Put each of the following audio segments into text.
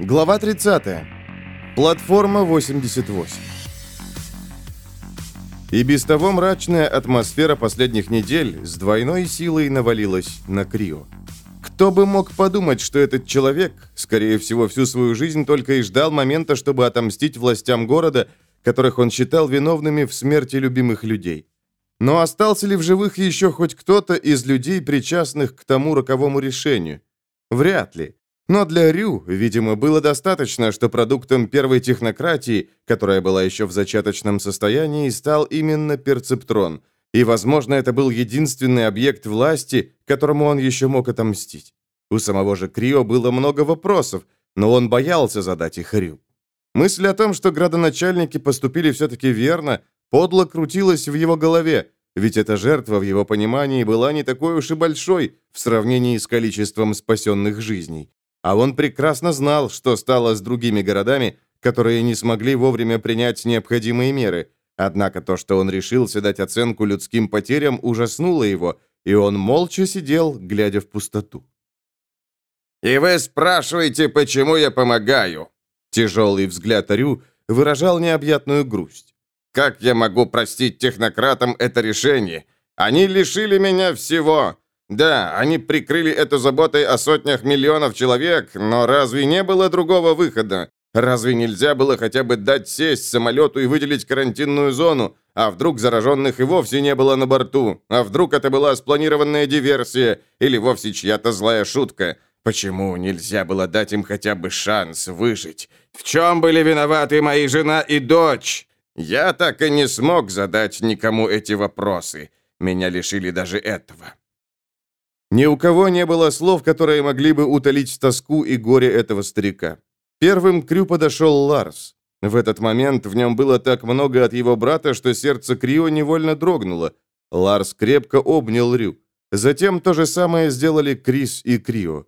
Глава 30. Платформа 88. И без того мрачная атмосфера последних недель с двойной силой навалилась на Крио. Кто бы мог подумать, что этот человек, скорее всего, всю свою жизнь только и ждал момента, чтобы отомстить властям города, которых он считал виновными в смерти любимых людей. Но остался ли в живых еще хоть кто-то из людей, причастных к тому роковому решению? Вряд ли. Но для Рю, видимо, было достаточно, что продуктом первой технократии, которая была еще в зачаточном состоянии, стал именно перцептрон. И, возможно, это был единственный объект власти, которому он еще мог отомстить. У самого же Крио было много вопросов, но он боялся задать их Рю. Мысль о том, что градоначальники поступили все-таки верно, подло крутилась в его голове, ведь эта жертва в его понимании была не такой уж и большой в сравнении с количеством спасенных жизней. А он прекрасно знал, что стало с другими городами, которые не смогли вовремя принять необходимые меры. Однако то, что он решился дать оценку людским потерям, ужаснуло его, и он молча сидел, глядя в пустоту. «И вы спрашиваете, почему я помогаю?» Тяжелый взгляд Рю выражал необъятную грусть. «Как я могу простить технократам это решение? Они лишили меня всего. Да, они прикрыли это заботой о сотнях миллионов человек, но разве не было другого выхода? Разве нельзя было хотя бы дать сесть самолету и выделить карантинную зону? А вдруг зараженных и вовсе не было на борту? А вдруг это была спланированная диверсия? Или вовсе чья-то злая шутка? Почему нельзя было дать им хотя бы шанс выжить? В чем были виноваты мои жена и дочь? Я так и не смог задать никому эти вопросы. Меня лишили даже этого. Ни у кого не было слов, которые могли бы утолить тоску и горе этого старика. Первым к Крю подошел Ларс. В этот момент в нем было так много от его брата, что сердце Крио невольно дрогнуло. Ларс крепко обнял Рю. Затем то же самое сделали Крис и Крио.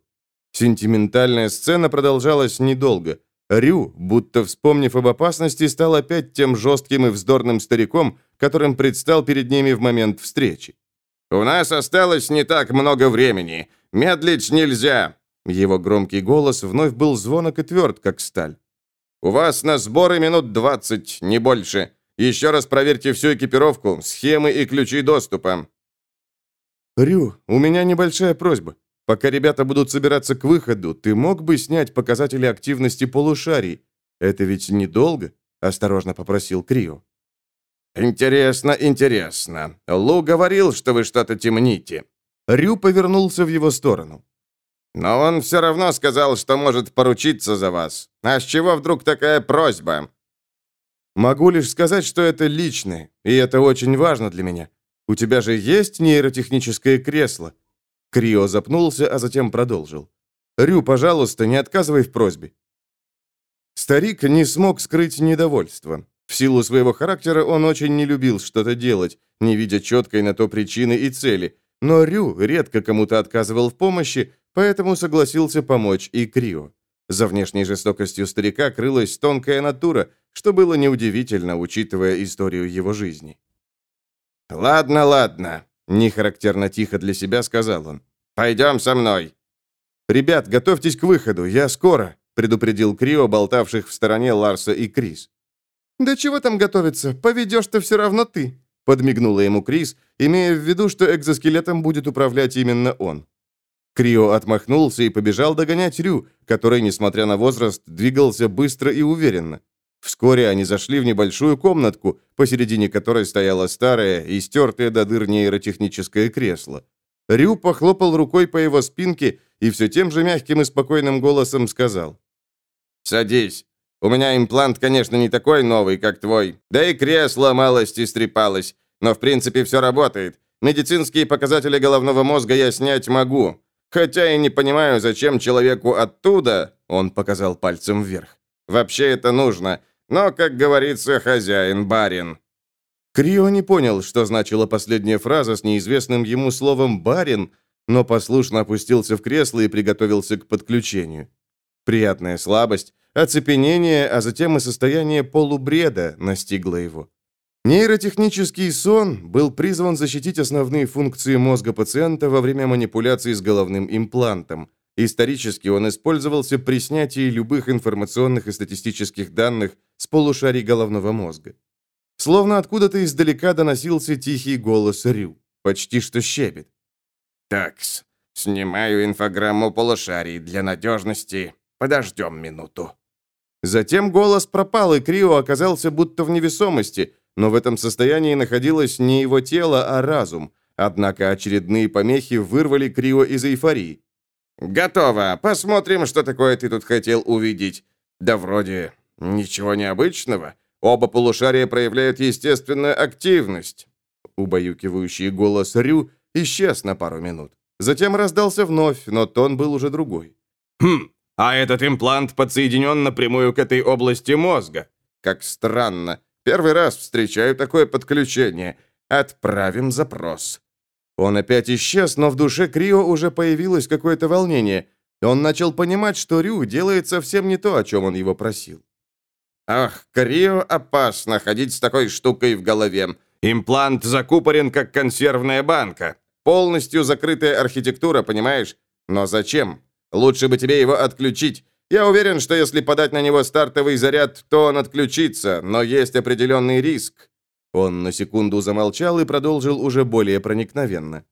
Сентиментальная сцена продолжалась недолго. Рю, будто вспомнив об опасности, стал опять тем жестким и вздорным стариком, которым предстал перед ними в момент встречи. «У нас осталось не так много времени. Медлить нельзя!» Его громкий голос вновь был звонок и тверд, как сталь. «У вас на сборы минут двадцать, не больше. Еще раз проверьте всю экипировку, схемы и ключи доступа». «Рю, у меня небольшая просьба. Пока ребята будут собираться к выходу, ты мог бы снять показатели активности полушарий? Это ведь недолго?» – осторожно попросил Крио. «Интересно, интересно. Лу говорил, что вы что-то темните». Рю повернулся в его сторону. «Но он все равно сказал, что может поручиться за вас. А с чего вдруг такая просьба?» «Могу лишь сказать, что это личное, и это очень важно для меня. У тебя же есть нейротехническое кресло?» Крио запнулся, а затем продолжил. «Рю, пожалуйста, не отказывай в просьбе». Старик не смог скрыть недовольство. В силу своего характера он очень не любил что-то делать, не видя четкой на то причины и цели. Но Рю редко кому-то отказывал в помощи, поэтому согласился помочь и Крио. За внешней жестокостью старика крылась тонкая натура, что было неудивительно, учитывая историю его жизни. «Ладно, ладно», — нехарактерно тихо для себя сказал он. «Пойдем со мной». «Ребят, готовьтесь к выходу, я скоро», — предупредил Крио, болтавших в стороне Ларса и Крис. «Да чего там готовиться? Поведешь-то все равно ты», — подмигнула ему Крис, имея в виду, что экзоскелетом будет управлять именно он. Крио отмахнулся и побежал догонять Рю, который, несмотря на возраст, двигался быстро и уверенно. Вскоре они зашли в небольшую комнатку, посередине которой стояло старое, истертое до дыр нейротехническое кресло. Рю похлопал рукой по его спинке и все тем же мягким и спокойным голосом сказал. «Садись. У меня имплант, конечно, не такой новый, как твой. Да и кресло малость истрепалось. Но в принципе все работает. Медицинские показатели головного мозга я снять могу. Хотя и не понимаю, зачем человеку оттуда, он показал пальцем вверх. Вообще это нужно. Но, как говорится, хозяин барин. Крио не понял, что значила последняя фраза с неизвестным ему словом «барин», но послушно опустился в кресло и приготовился к подключению. Приятная слабость, Оцепенение, а затем и состояние полубреда настигло его. Нейротехнический сон был призван защитить основные функции мозга пациента во время манипуляции с головным имплантом. Исторически он использовался при снятии любых информационных и статистических данных с полушарий головного мозга. Словно откуда-то издалека доносился тихий голос Рю, почти что щебет. «Такс, снимаю инфограмму полушарий для надежности. Подождем минуту». Затем голос пропал, и Крио оказался будто в невесомости, но в этом состоянии находилось не его тело, а разум. Однако очередные помехи вырвали Крио из эйфории. «Готово. Посмотрим, что такое ты тут хотел увидеть. Да вроде ничего необычного. Оба полушария проявляют естественную активность». Убаюкивающий голос Рю исчез на пару минут. Затем раздался вновь, но тон был уже другой. «Хм, а этот имплант подсоединен напрямую к этой области мозга. Как странно. Первый раз встречаю такое подключение. Отправим запрос». Он опять исчез, но в душе Крио уже появилось какое-то волнение. Он начал понимать, что Рю делает совсем не то, о чем он его просил. «Ах, Крио опасно ходить с такой штукой в голове. Имплант закупорен, как консервная банка. Полностью закрытая архитектура, понимаешь? Но зачем? Лучше бы тебе его отключить. Я уверен, что если подать на него стартовый заряд, то он отключится, но есть определенный риск. Он на секунду замолчал и продолжил уже более проникновенно.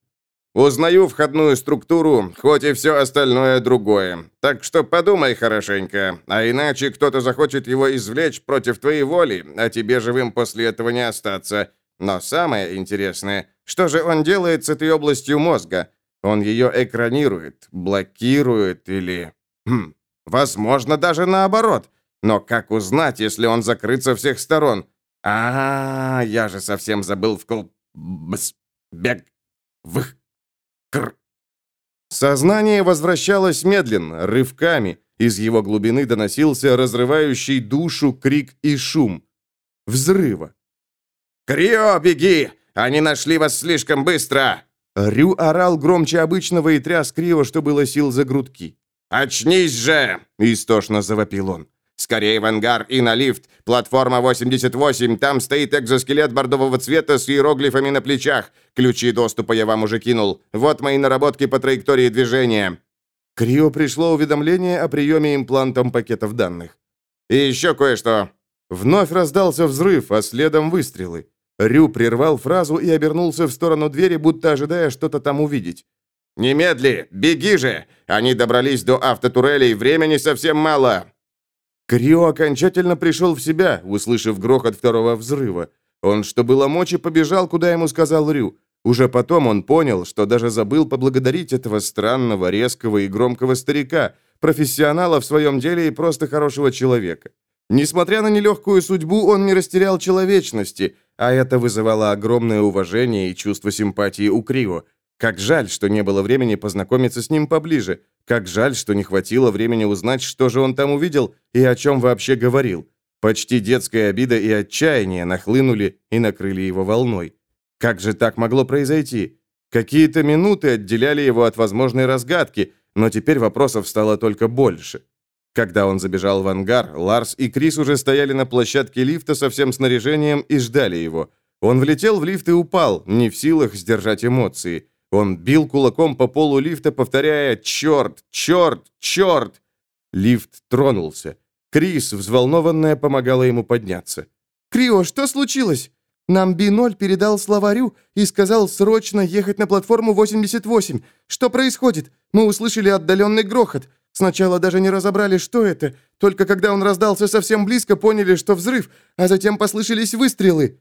«Узнаю входную структуру, хоть и все остальное другое. Так что подумай хорошенько, а иначе кто-то захочет его извлечь против твоей воли, а тебе живым после этого не остаться. Но самое интересное, что же он делает с этой областью мозга? Он ее экранирует, блокирует или... Хм, возможно, даже наоборот. Но как узнать, если он закрыт со всех сторон? А, -а, -а я же совсем забыл вкл... Бс... Бег... Вых... Кр... Сознание возвращалось медленно, рывками. Из его глубины доносился разрывающий душу крик и шум. Взрыва. «Крио, беги! Они нашли вас слишком быстро!» Рю орал громче обычного и тряс Крио, что было сил за грудки. «Очнись же!» – истошно завопил он. «Скорее в ангар и на лифт. Платформа 88. Там стоит экзоскелет бордового цвета с иероглифами на плечах. Ключи доступа я вам уже кинул. Вот мои наработки по траектории движения». Крио пришло уведомление о приеме имплантом пакетов данных. «И еще кое-что». Вновь раздался взрыв, а следом выстрелы. Рю прервал фразу и обернулся в сторону двери, будто ожидая что-то там увидеть. «Немедли! Беги же! Они добрались до автотурелей, времени совсем мало!» Крио окончательно пришел в себя, услышав грохот второго взрыва. Он, что было мочи, побежал, куда ему сказал Рю. Уже потом он понял, что даже забыл поблагодарить этого странного, резкого и громкого старика, профессионала в своем деле и просто хорошего человека. Несмотря на нелегкую судьбу, он не растерял человечности – а это вызывало огромное уважение и чувство симпатии у Крио. Как жаль, что не было времени познакомиться с ним поближе. Как жаль, что не хватило времени узнать, что же он там увидел и о чем вообще говорил. Почти детская обида и отчаяние нахлынули и накрыли его волной. Как же так могло произойти? Какие-то минуты отделяли его от возможной разгадки, но теперь вопросов стало только больше. Когда он забежал в ангар, Ларс и Крис уже стояли на площадке лифта со всем снаряжением и ждали его. Он влетел в лифт и упал, не в силах сдержать эмоции. Он бил кулаком по полу лифта, повторяя «Черт! Черт! Черт!». Лифт тронулся. Крис, взволнованная, помогала ему подняться. «Крио, что случилось? Нам Би-0 передал словарю и сказал срочно ехать на платформу 88. Что происходит? Мы услышали отдаленный грохот. Сначала даже не разобрали, что это. Только когда он раздался совсем близко, поняли, что взрыв, а затем послышались выстрелы».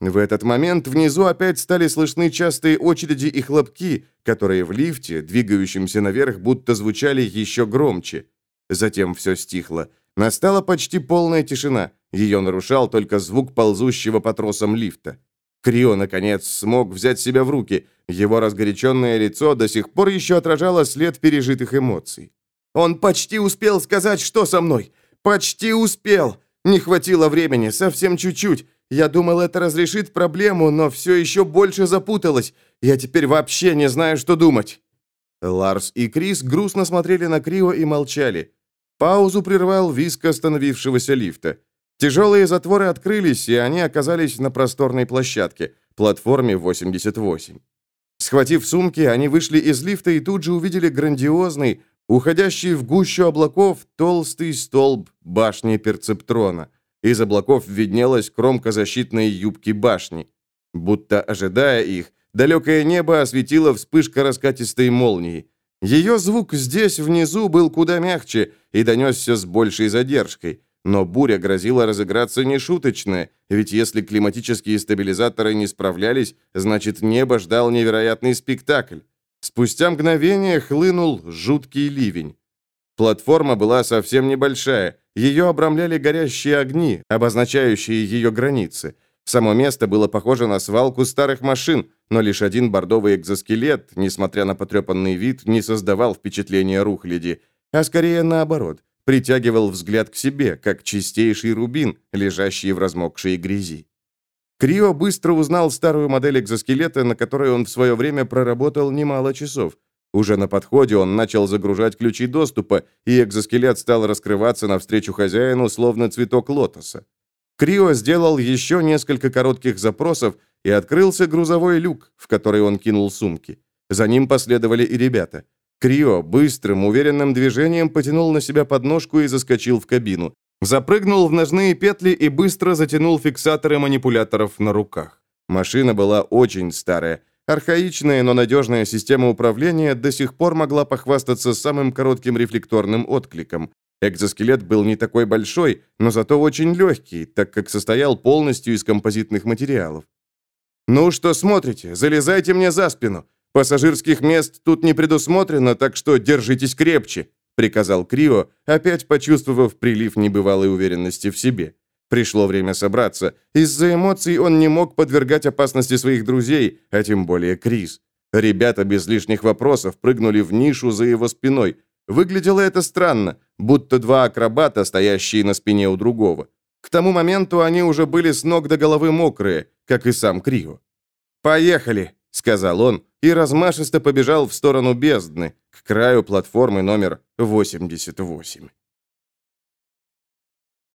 В этот момент внизу опять стали слышны частые очереди и хлопки, которые в лифте, двигающемся наверх, будто звучали еще громче. Затем все стихло. Настала почти полная тишина. Ее нарушал только звук ползущего по тросам лифта. Крио, наконец, смог взять себя в руки. Его разгоряченное лицо до сих пор еще отражало след пережитых эмоций. Он почти успел сказать, что со мной. Почти успел. Не хватило времени, совсем чуть-чуть. Я думал, это разрешит проблему, но все еще больше запуталось. Я теперь вообще не знаю, что думать». Ларс и Крис грустно смотрели на Крио и молчали. Паузу прервал виск остановившегося лифта. Тяжелые затворы открылись, и они оказались на просторной площадке, платформе 88. Схватив сумки, они вышли из лифта и тут же увидели грандиозный, Уходящий в гущу облаков толстый столб башни перцептрона. Из облаков виднелась кромка защитной юбки башни. Будто ожидая их, далекое небо осветило вспышка раскатистой молнии. Ее звук здесь, внизу, был куда мягче и донесся с большей задержкой. Но буря грозила разыграться нешуточно, ведь если климатические стабилизаторы не справлялись, значит небо ждал невероятный спектакль. Спустя мгновение хлынул жуткий ливень. Платформа была совсем небольшая, ее обрамляли горящие огни, обозначающие ее границы. Само место было похоже на свалку старых машин, но лишь один бордовый экзоскелет, несмотря на потрепанный вид, не создавал впечатления рухляди, а скорее наоборот, притягивал взгляд к себе, как чистейший рубин, лежащий в размокшей грязи. Крио быстро узнал старую модель экзоскелета, на которой он в свое время проработал немало часов. Уже на подходе он начал загружать ключи доступа, и экзоскелет стал раскрываться навстречу хозяину, словно цветок лотоса. Крио сделал еще несколько коротких запросов, и открылся грузовой люк, в который он кинул сумки. За ним последовали и ребята. Крио быстрым, уверенным движением потянул на себя подножку и заскочил в кабину. Запрыгнул в ножные петли и быстро затянул фиксаторы манипуляторов на руках. Машина была очень старая. Архаичная, но надежная система управления до сих пор могла похвастаться самым коротким рефлекторным откликом. Экзоскелет был не такой большой, но зато очень легкий, так как состоял полностью из композитных материалов. «Ну что смотрите? Залезайте мне за спину. Пассажирских мест тут не предусмотрено, так что держитесь крепче», приказал Крио, опять почувствовав прилив небывалой уверенности в себе. Пришло время собраться. Из-за эмоций он не мог подвергать опасности своих друзей, а тем более Крис. Ребята без лишних вопросов прыгнули в нишу за его спиной. Выглядело это странно, будто два акробата, стоящие на спине у другого. К тому моменту они уже были с ног до головы мокрые, как и сам Крио. «Поехали!» — сказал он и размашисто побежал в сторону бездны, краю платформы номер 88.